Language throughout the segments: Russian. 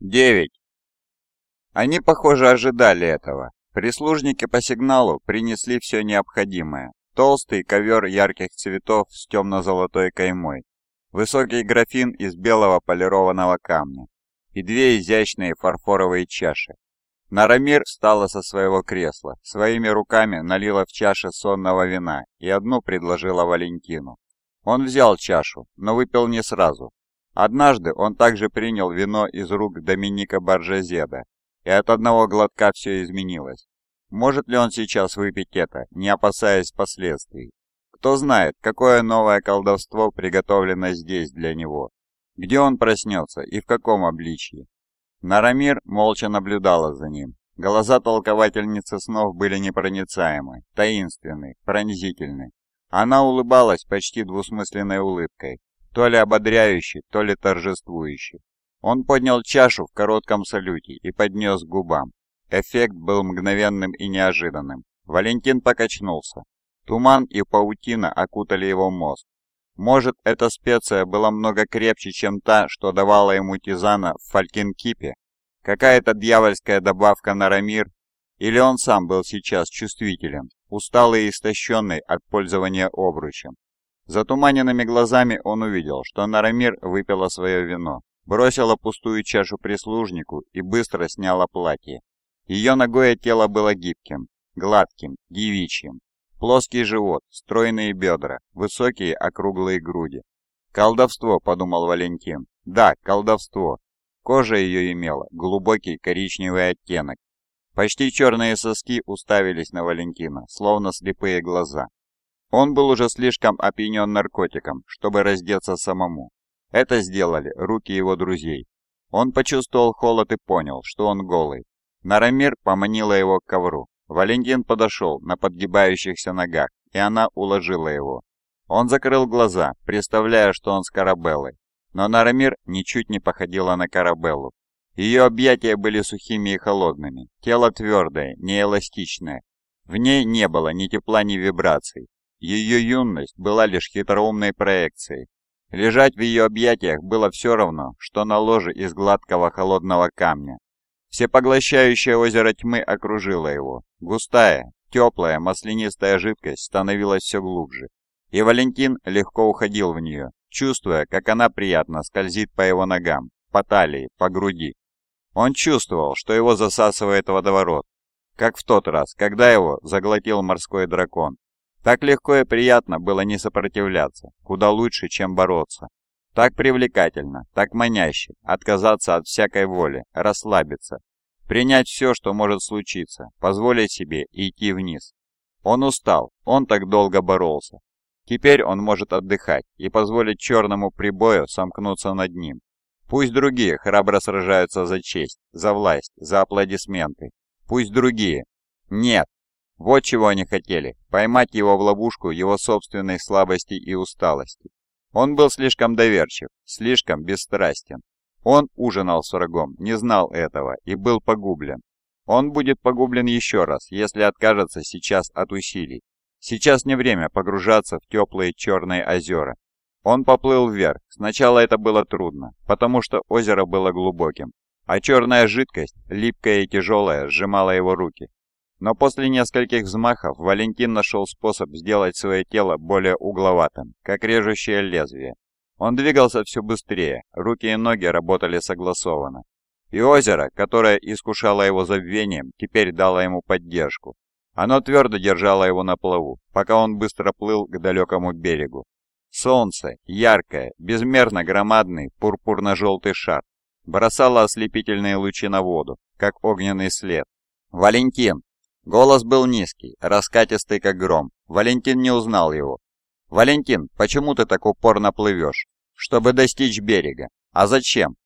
9. Они, похоже, ожидали этого. Прислужники по сигналу принесли все необходимое. Толстый ковер ярких цветов с темно-золотой каймой, высокий графин из белого полированного камня и две изящные фарфоровые чаши. Нарамир встала со своего кресла, своими руками налила в чаши сонного вина и одну предложила Валентину. Он взял чашу, но выпил не сразу, Однажды он также принял вино из рук Доминика Баржезеда, и от одного глотка все изменилось. Может ли он сейчас выпить это, не опасаясь последствий? Кто знает, какое новое колдовство приготовлено здесь для него? Где он проснется и в каком обличье? Нарамир молча наблюдала за ним. Глаза толковательницы снов были непроницаемы, таинственны, пронзительны. Она улыбалась почти двусмысленной улыбкой, то ли ободряющий, то ли торжествующий. Он поднял чашу в коротком салюте и поднес к губам. Эффект был мгновенным и неожиданным. Валентин покачнулся. Туман и паутина окутали его мозг. Может, эта специя была много крепче, чем та, что давала ему Тизана в Фалькинкипе? Какая-то дьявольская добавка на Рамир? Или он сам был сейчас чувствителен, усталый и истощенный от пользования обручем? Затуманенными глазами он увидел, что Нарамир выпила свое вино, бросила пустую чашу прислужнику и быстро сняла платье. Ее ногое тело было гибким, гладким, девичьим. Плоский живот, стройные бедра, высокие округлые груди. «Колдовство», — подумал Валентин. «Да, колдовство». Кожа ее имела глубокий коричневый оттенок. Почти черные соски уставились на Валентина, словно слепые глаза. Он был уже слишком опьянен наркотиком, чтобы раздеться самому. Это сделали руки его друзей. Он почувствовал холод и понял, что он голый. Нарамир поманила его к ковру. Валентин подошел на подгибающихся ногах, и она уложила его. Он закрыл глаза, представляя, что он с Карабеллой. Но Нарамир ничуть не походила на Карабеллу. Ее объятия были сухими и холодными, тело твердое, неэластичное. В ней не было ни тепла, ни вибраций. Ее юность была лишь хитроумной проекцией. Лежать в ее объятиях было все равно, что на ложе из гладкого холодного камня. Всепоглощающее озеро тьмы окружило его. Густая, теплая, маслянистая жидкость становилась все глубже. И Валентин легко уходил в нее, чувствуя, как она приятно скользит по его ногам, по талии, по груди. Он чувствовал, что его засасывает водоворот, как в тот раз, когда его заглотил морской дракон. Так легко и приятно было не сопротивляться, куда лучше, чем бороться. Так привлекательно, так маняще, отказаться от всякой воли, расслабиться, принять все, что может случиться, позволить себе идти вниз. Он устал, он так долго боролся. Теперь он может отдыхать и позволить черному прибою сомкнуться над ним. Пусть другие храбро сражаются за честь, за власть, за аплодисменты. Пусть другие. Нет, вот чего они хотели – поймать его в ловушку его собственной слабости и усталости. Он был слишком доверчив, слишком бесстрастен. Он ужинал с врагом, не знал этого и был погублен. Он будет погублен еще раз, если откажется сейчас от усилий. Сейчас не время погружаться в теплые черные озера. Он поплыл вверх. Сначала это было трудно, потому что озеро было глубоким, а черная жидкость, липкая и тяжелая, сжимала его руки. Но после нескольких взмахов Валентин нашел способ сделать свое тело более угловатым, как режущее лезвие. Он двигался все быстрее, руки и ноги работали согласованно. И озеро, которое искушало его забвением, теперь дало ему поддержку. Оно твердо держало его на плаву, пока он быстро плыл к далекому берегу. Солнце, яркое, безмерно громадный пурпурно-желтый шар, бросало ослепительные лучи на воду, как огненный след. «Валентин!» Голос был низкий, раскатистый как гром. Валентин не узнал его. «Валентин, почему ты так упорно плывешь?» «Чтобы достичь берега. А зачем?»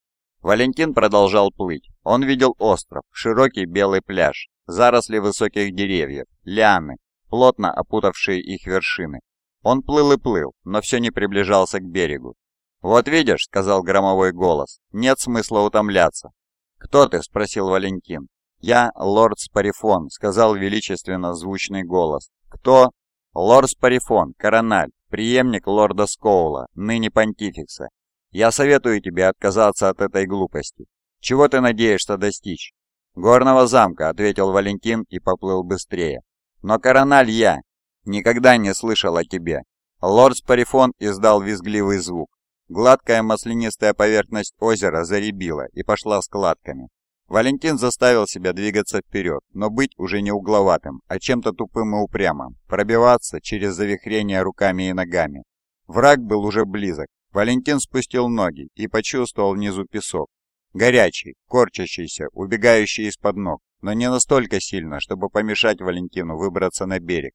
Валентин продолжал плыть. Он видел остров, широкий белый пляж, заросли высоких деревьев, лианы, плотно опутавшие их вершины. Он плыл и плыл, но все не приближался к берегу. «Вот видишь», — сказал громовой голос, — «нет смысла утомляться». «Кто ты?» — спросил Валентин. «Я лорд Спарифон», — сказал величественно звучный голос. «Кто?» «Лорд Спарифон, корональ, преемник лорда Скоула, ныне понтификса. Я советую тебе отказаться от этой глупости. Чего ты надеешься достичь?» «Горного замка», — ответил Валентин и поплыл быстрее. «Но, Корональ, я никогда не слышал о тебе». Лорд Спарифон издал визгливый звук. Гладкая маслянистая поверхность озера заребила и пошла складками. Валентин заставил себя двигаться вперед, но быть уже не угловатым, а чем-то тупым и упрямым, пробиваться через завихрение руками и ногами. Враг был уже близок. Валентин спустил ноги и почувствовал внизу песок. Горячий, корчащийся, убегающий из-под ног, но не настолько сильно, чтобы помешать Валентину выбраться на берег.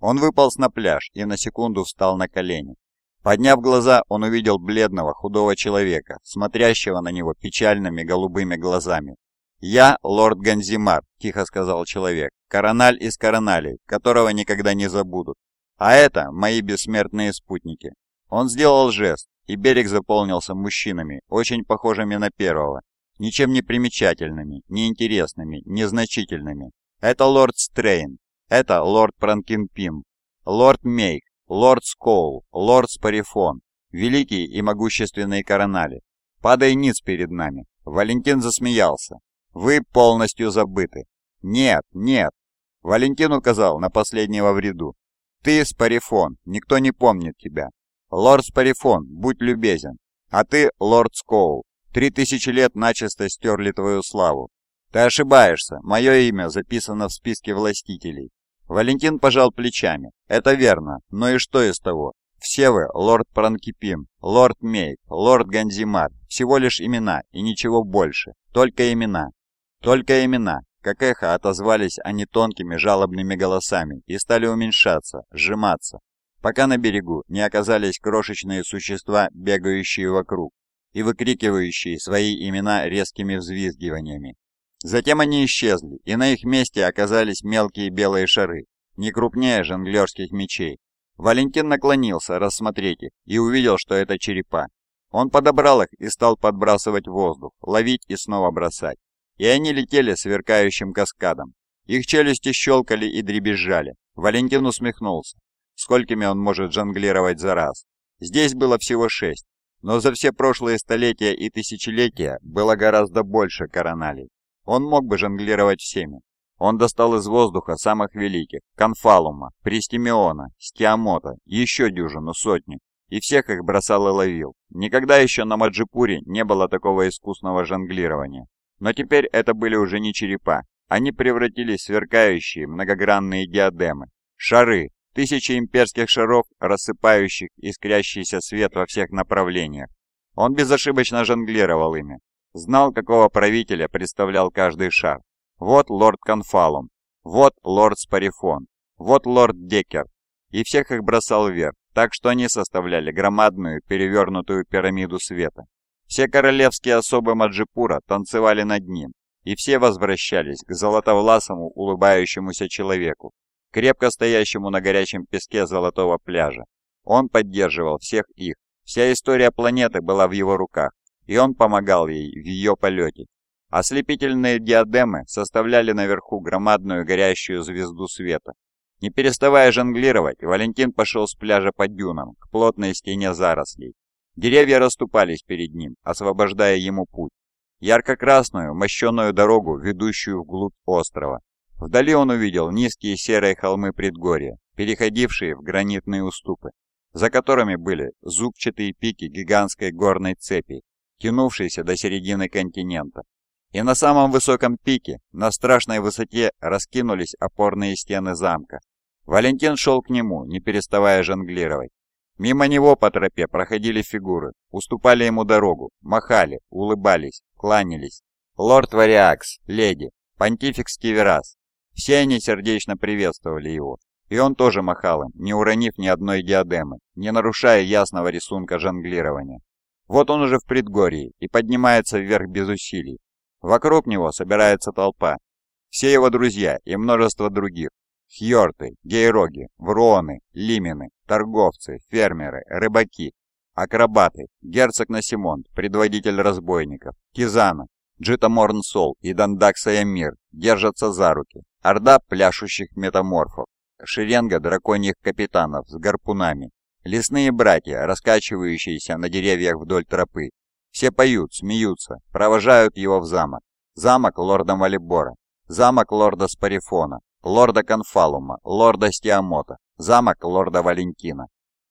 Он выполз на пляж и на секунду встал на колени. Подняв глаза, он увидел бледного, худого человека, смотрящего на него печальными голубыми глазами. «Я лорд Ганзимар», — тихо сказал человек, — «корональ из короналей, которого никогда не забудут. А это мои бессмертные спутники». Он сделал жест, и берег заполнился мужчинами, очень похожими на первого, ничем не примечательными, неинтересными, незначительными. Это лорд Стрейн, это лорд Пранкинпин, лорд Мейк, лорд Скоул, лорд Спарифон, великие и могущественные коронали. Падай ниц перед нами. Валентин засмеялся. Вы полностью забыты. Нет, нет. Валентин указал на последнего в ряду. Ты Спарифон, никто не помнит тебя. Лорд Спарифон, будь любезен. А ты лорд Скоул. Три тысячи лет начисто стерли твою славу. Ты ошибаешься, мое имя записано в списке властителей. Валентин пожал плечами. Это верно, но и что из того? Все вы, лорд Пранкипин, лорд Мейк, лорд Ганзимар, всего лишь имена и ничего больше, только имена. Только имена, как эхо, отозвались они тонкими жалобными голосами и стали уменьшаться, сжиматься, пока на берегу не оказались крошечные существа, бегающие вокруг и выкрикивающие свои имена резкими взвизгиваниями. Затем они исчезли, и на их месте оказались мелкие белые шары, не крупнее жонглерских мечей. Валентин наклонился рассмотреть их и увидел, что это черепа. Он подобрал их и стал подбрасывать в воздух, ловить и снова бросать и они летели сверкающим каскадом. Их челюсти щелкали и дребезжали. Валентин усмехнулся. Сколькими он может жонглировать за раз? Здесь было всего шесть, но за все прошлые столетия и тысячелетия было гораздо больше короналей. Он мог бы жонглировать всеми. Он достал из воздуха самых великих – Конфалума, Пристимиона, Стиамота, еще дюжину, сотню, и всех их бросал и ловил. Никогда еще на Маджипуре не было такого искусного жонглирования. Но теперь это были уже не черепа. Они превратились в сверкающие многогранные диадемы. Шары, тысячи имперских шаров, рассыпающих искрящийся свет во всех направлениях. Он безошибочно жонглировал ими. Знал, какого правителя представлял каждый шар. Вот лорд Конфалум, вот лорд Спарифон, вот лорд Декер. И всех их бросал вверх, так что они составляли громадную перевернутую пирамиду света. Все королевские особы Маджипура танцевали над ним, и все возвращались к золотовласому улыбающемуся человеку, крепко стоящему на горячем песке золотого пляжа. Он поддерживал всех их, вся история планеты была в его руках, и он помогал ей в ее полете. Ослепительные диадемы составляли наверху громадную горящую звезду света. Не переставая жонглировать, Валентин пошел с пляжа по дюнам к плотной стене зарослей, Деревья расступались перед ним, освобождая ему путь. Ярко-красную, мощенную дорогу, ведущую вглубь острова. Вдали он увидел низкие серые холмы предгорья, переходившие в гранитные уступы, за которыми были зубчатые пики гигантской горной цепи, тянувшейся до середины континента. И на самом высоком пике, на страшной высоте, раскинулись опорные стены замка. Валентин шел к нему, не переставая жонглировать. Мимо него по тропе проходили фигуры, уступали ему дорогу, махали, улыбались, кланялись. Лорд Вариакс, леди, понтифик Скиверас. Все они сердечно приветствовали его. И он тоже махал им, не уронив ни одной диадемы, не нарушая ясного рисунка жонглирования. Вот он уже в предгорье и поднимается вверх без усилий. Вокруг него собирается толпа. Все его друзья и множество других, Хьорты, гейроги, вруоны, лимины, торговцы, фермеры, рыбаки, акробаты, герцог Насимонт, предводитель разбойников, Кизана, Джита Морнсол и Дандак Саямир держатся за руки. Орда пляшущих метаморфов, шеренга драконьих капитанов с гарпунами, лесные братья, раскачивающиеся на деревьях вдоль тропы. Все поют, смеются, провожают его в замок. Замок лорда Малибора, замок лорда Спарифона, лорда Конфалума, лорда Стиамота, замок лорда Валентина.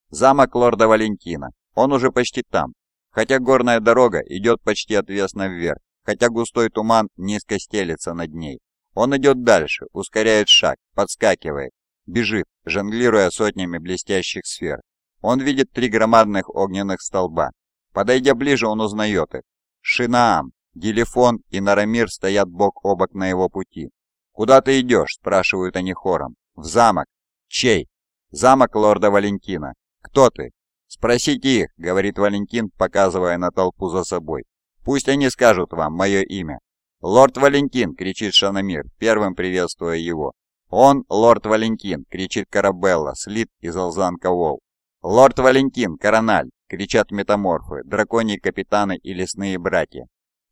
Замок лорда Валентина. Он уже почти там. Хотя горная дорога идет почти отвесно вверх, хотя густой туман низко стелется над ней. Он идет дальше, ускоряет шаг, подскакивает, бежит, жонглируя сотнями блестящих сфер. Он видит три громадных огненных столба. Подойдя ближе, он узнает их. Шинаам, Гелифон и Нарамир стоят бок о бок на его пути. «Куда ты идешь?» – спрашивают они хором. «В замок». «Чей?» «Замок лорда Валентина». «Кто ты?» «Спросите их», — говорит Валентин, показывая на толпу за собой. «Пусть они скажут вам мое имя». «Лорд Валентин!» — кричит Шанамир, первым приветствуя его. «Он, лорд Валентин!» — кричит Карабелла, слит из Алзанка Вол. «Лорд Валентин! Корональ!» — кричат метаморфы, драконьи капитаны и лесные братья.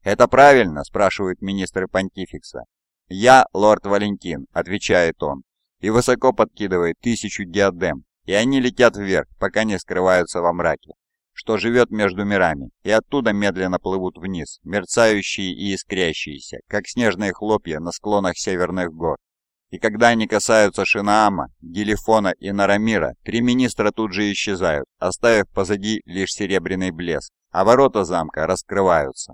«Это правильно?» — спрашивают министры понтификса. «Я лорд Валентин», — отвечает он, и высоко подкидывает тысячу диадем, и они летят вверх, пока не скрываются во мраке, что живет между мирами, и оттуда медленно плывут вниз, мерцающие и искрящиеся, как снежные хлопья на склонах северных гор. И когда они касаются Шинаама, Гелифона и Нарамира, три министра тут же исчезают, оставив позади лишь серебряный блеск, а ворота замка раскрываются.